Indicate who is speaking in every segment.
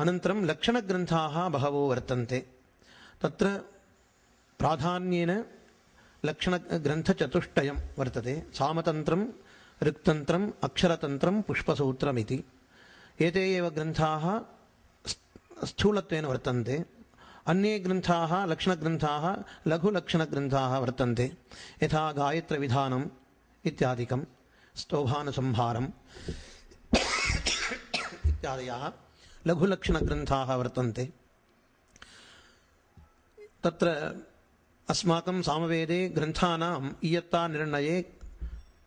Speaker 1: अनन्तरं लक्षणग्रन्थाः बहवो वर्तन्ते। तत्र प्राधान्येन लक्षणग्रन्थचतुष्टयं वर्तते। सामतन्त्रं ऋक्तन्त्रम् अक्षरतन्त्रं, पुष्पसूत्रमिति। एते एव ग्रन्थाः स्थ- स्थूलत्वेन वर्तन्ते। अन्ये ग्रन्थाः, लक्षणग्रन्थाः, लघुलक्षणग्रन्थाः वर्तन्ते। यथा गायत्रविधानम् इत्यादिकं, स्तोभानुसंहारम् इत्यादयः। लघुलक्षणग्रन्थाः वर्तन्ते। तत्र अस्माकं सामवेदे ग्रन्थानाम् इयत्तानिर्णये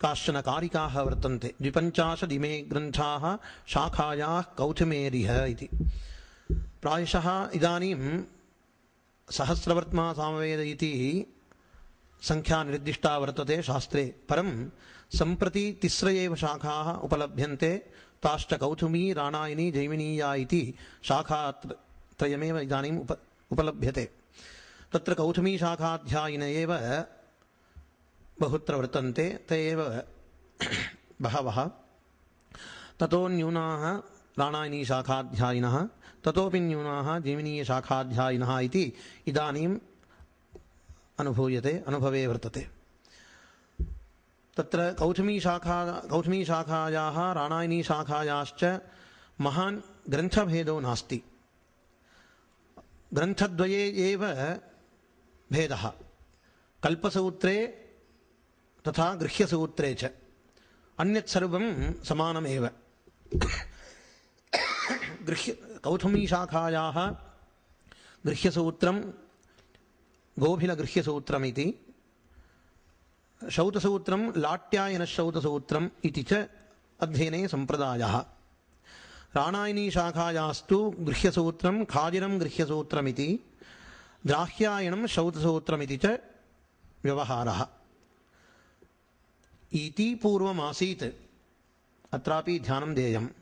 Speaker 1: काश्चन कारिकाः वर्तन्ते। द्विपञ्चाशदिमे ग्रन्थाः शाखायाः कौथुमेरिह इति। प्रायशः इदानीं सहस्रवर्त्मा इति सङ्ख्या निर्दिष्टा वर्तते शास्त्रे। परं सम्प्रति तिस्र एव शाखाः उपलभ्यन्ते। ताश्च कौथुमी राणायनी जैमिनीया इति शाखात्र- त्रयमेव इदानीम् उप, उपलभ्यते। तत्र कौथुमीशाखाध्यायिन एव बहुत्र वर्तन्ते ते एव बहवः। ततो न्यूनाः राणायनीशाखाध्यायिनः ततोपि न्यूनाः जैमिनीयशाखाध्यायिनः इति इदानीम् अनुभूयते, अनुभवे वर्तते। तत्र कौथुमीशाखा कौथुमीशाखायाः राणायनीशाखायाश्च महान् ग्रन्थभेदो नास्ति। ग्रन्थद्वये एव भेदः। कल्पसूत्रे तथा गृह्यसूत्रे च। अन्यत् सर्वं समानमेव गृह्य कौथुमीशाखायाः गृह्यसूत्रं गोभिलगृह्यसूत्रमिति। ശൗതസൂത്രം ലാട്യായന ശൗതസൂത്രം ഇതി ച അധ്യയനേ സമ്പ്രദായ. റാണായനീശാഖായാസ്തു ഗൃഹ്യസൂത്രം ഖാജിരം ഗൃഹ്യസൂത്രമിതി ദ്രാഹ്യായണം ശൗതസൂത്രമിതി ച വ്യവഹാര. ഇതി പൂർവമാസീത്. അത്രാപി ധ്യാനം ധേയം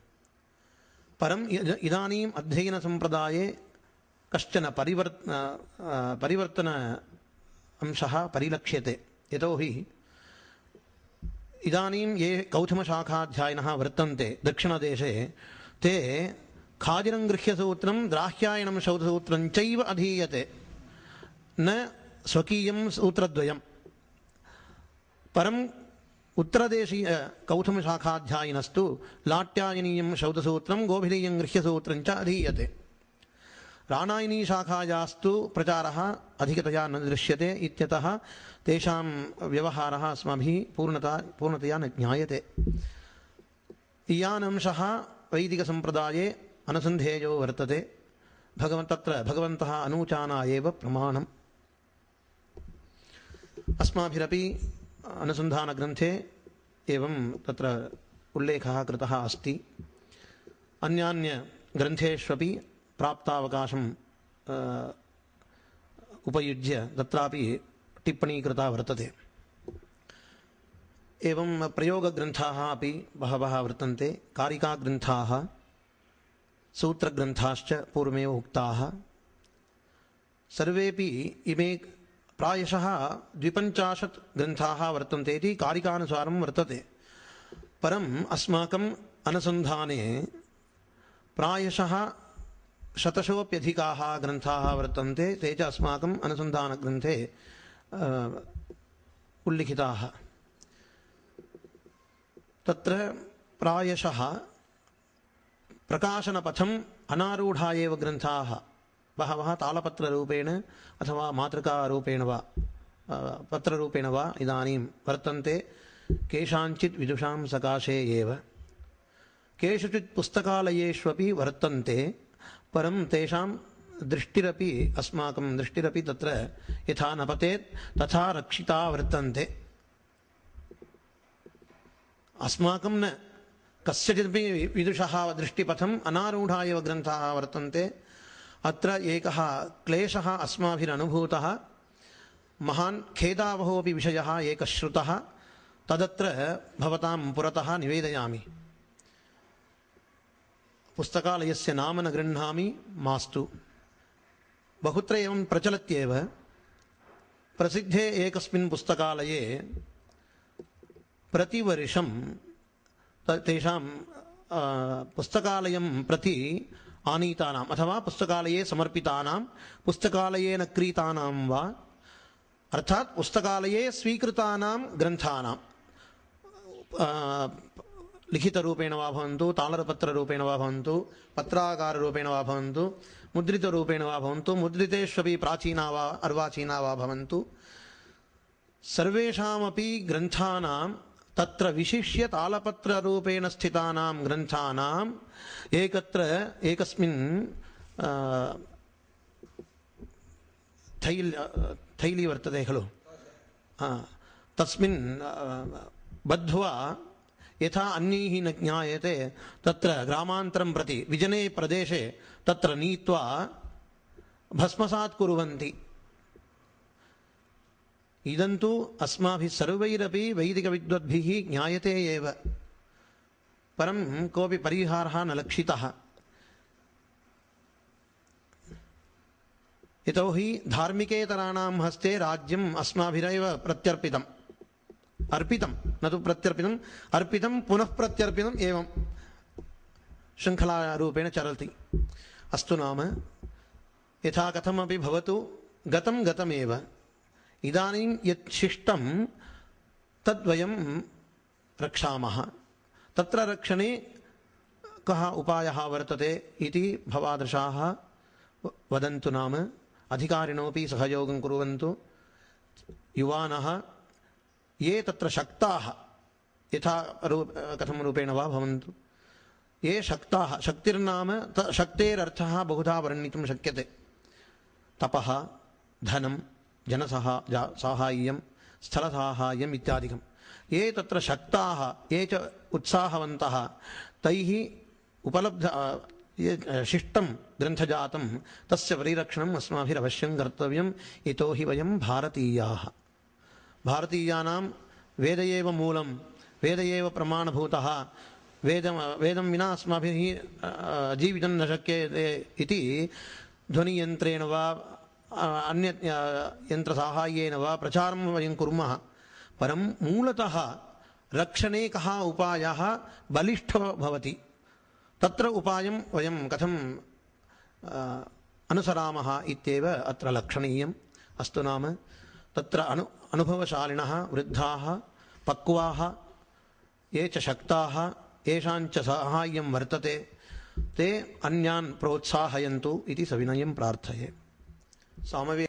Speaker 1: പരം ഇതാനീം അധ്യയനസമ്പ്രദായേ കശ്ചന പരിവർ പരിവർത്തന അംശ പരിലക്ഷ്യത്തെ. यतोहि इदानीं ये कौथुमशाखाध्यायिनः वर्तन्ते दक्षिणदेशे, ते खाजिरं गृह्यसूत्रं द्राह्यायणं शौधसूत्रं चैव अधीयते। न स्वकीयं सूत्रद्वयं। परम् उत्तरदेशीय कौथुमशाखाध्यायिनस्तु लाट्यायनीयं शौधसूत्रं गोभिलीयं गृह्यसूत्रं अधीयते। राणायनीशाखायास्तु प्रचारः अधिकतया न दृश्यते इत्यतः तेषां व्यवहारः अस्माभिः पूर्णता, पूर्णतया न ज्ञायते। इयानंशः वैदिकसम्प्रदाये अनुसन्धेयो वर्तते। भगवन्, तत्र भगवन्तः अनूचाना एव प्रमाणम्। अस्माभिरपि अनुसन्धानग्रन्थे एवं तत्र उल्लेखः कृतः अस्ति। अन्यान्यग्रन्थेष्वपि प्राप्तावकाशम् अ, उपयुज्य तत्रापि टिप्पणी कृता वर्तते। एवं प्रयोगग्रन्थाः अपि बहवः वर्तन्ते। कारिकाग्रन्थाः सूत्रग्रन्थाश्च पूर्वमेव उक्ताः। सर्वेपि इमे प्रायशः द्विपञ्चाशत् ग्रन्थाः वर्तन्ते इति कारिकानुसारं वर्तते। परम् अस्माकम् अनुसन्धाने प्रायशः शतशोऽप्यधिकाः ग्रन्थाः वर्तन्ते ते च अस्माकम् अनुसन्धानग्रन्थे अ, उल्लिखिताः। तत्र प्रायशः प्रकाशनपथम् अनारूढा एव ग्रन्थाः। बहवः तालपत्ररूपेण अथवा मातृकारूपेण वा अ, पत्ररूपेण वा इदानीं वर्तन्ते। केषाञ्चित् विदुषां सकाशे एव। केषुचित् पुस्तकालयेष्वपि वर्तन्ते। परं तेषां दृष्टिरपि, अस्माकं दृष्टिरपि तत्र यथा न पतेत् तथा रक्षिता वर्तन्ते। अस्माकं न कस्यचिदपि विदुषः दृष्टिपथम् अनारूढा एव ग्रन्थाः वर्तन्ते। अत्र एकः क्लेशः अस्माभिरनुभूतः। महान् खेदावहोऽपि विषयः एकः श्रुतः तदत्र भवतां पुरतः निवेदयामि। पुस्तकालयस्य नाम न गृह्णामि मास्तु। बहुत्र एवं प्रचलत्येव। प्रसिद्धे एकस्मिन् पुस्तकालये प्रतिवर्षं तेषां पुस्तकालयं प्रति आनीतानाम्, अथवा पुस्तकालये समर्पितानां पुस्तकालयेन क्रीतानां वा, अर्थात् पुस्तकालये स्वीकृतानां ग्रन्थानां आ, लिखितरूपेण वा भवन्तु तालरपत्ररूपेण वा भवन्तु पत्राकाररूपेण वा भवन्तु मुद्रितरूपेण वा भवन्तु मुद्रितेष्वपि प्राचीना वा अर्वाचीना वा भवन्तु सर्वेषामपि ग्रन्थानां तत्र विशिष्य तालपत्ररूपेण स्थितानां ग्रन्थानाम् एकत्र एकस्मिन् आ, थैल् थैली वर्तते खलु हा, तस्मिन् आ, बद्ध्वा यथा अन्यैः न ज्ञायते, तत्र ग्रामान्तरं प्रति, विजने प्रदेशे तत्र नीत्वा भस्मसात् कुर्वन्ति। इदं तु अस्माभिः सर्वैरपि वैदिकविद्वद्भिः ज्ञायते एव। परं कोऽपि परिहारः न लक्षितः। यतोहि धार्मिकेतराणां हस्ते राज्यम् अस्माभिरेव प्रत्यर्पितम् अर्पितं न तु प्रत्यर्पितम् अर्पितं पुनः प्रत्यर्पितम्, एवं शृङ्खलारूपेण चलति अस्तु नाम, यथा कथमपि भवतु गतं गतमेव। इदानीं यत् शिष्टं तद्वयं रक्षामः। तत्र रक्षणे कः उपायः वर्तते इति भवादृशाः वदन्तु नाम। अधिकारिणोपि सहयोगं कुर्वन्तु। युवानः ये तत्र शक्ताः। यथा रूप कथं रूपेण वा भवन्तु। ये शक्ताः। शक्तिर्नाम त, शक्तेरर्थः बहुधा वर्णितुं शक्यते। तपः, धनं, जनसह साहाय्यं, स्थलसाहाय्यम् इत्यादिकं ये तत्र शक्ताः, ये च उत्साहवन्तः, तैः उपलब्ध ये शिष्टं, ग्रन्थजातं, तस्य परिरक्षणम् अस्माभिरवश्यं कर्तव्यं यतोहि वयं भारतीयाः। भारतीयानां वेद एव मूलं वेद एव प्रमाणभूतः वेदं वेदं विना अस्माभिः जीवितं न शक्यते इति ध्वनियन्त्रेण वा अन्य यन्त्रसाहाय्येन वा प्रचारं वयं कुर्मः। परं मूलतः रक्षणे कः उपायः बलिष्ठो भवति। तत्र उपायं वयं कथं अनुसरामः इत्येव अत्र लक्षणीयम्। अस्तु नाम तत्र अनु, अनुभवशालिनः, वृद्धाः, पक्वाः, ये च शक्ताः येषाञ्च साहाय्यं वर्तते, ते अन्यान् प्रोत्साहयन्तु इति सविनयं प्रार्थये। सामवे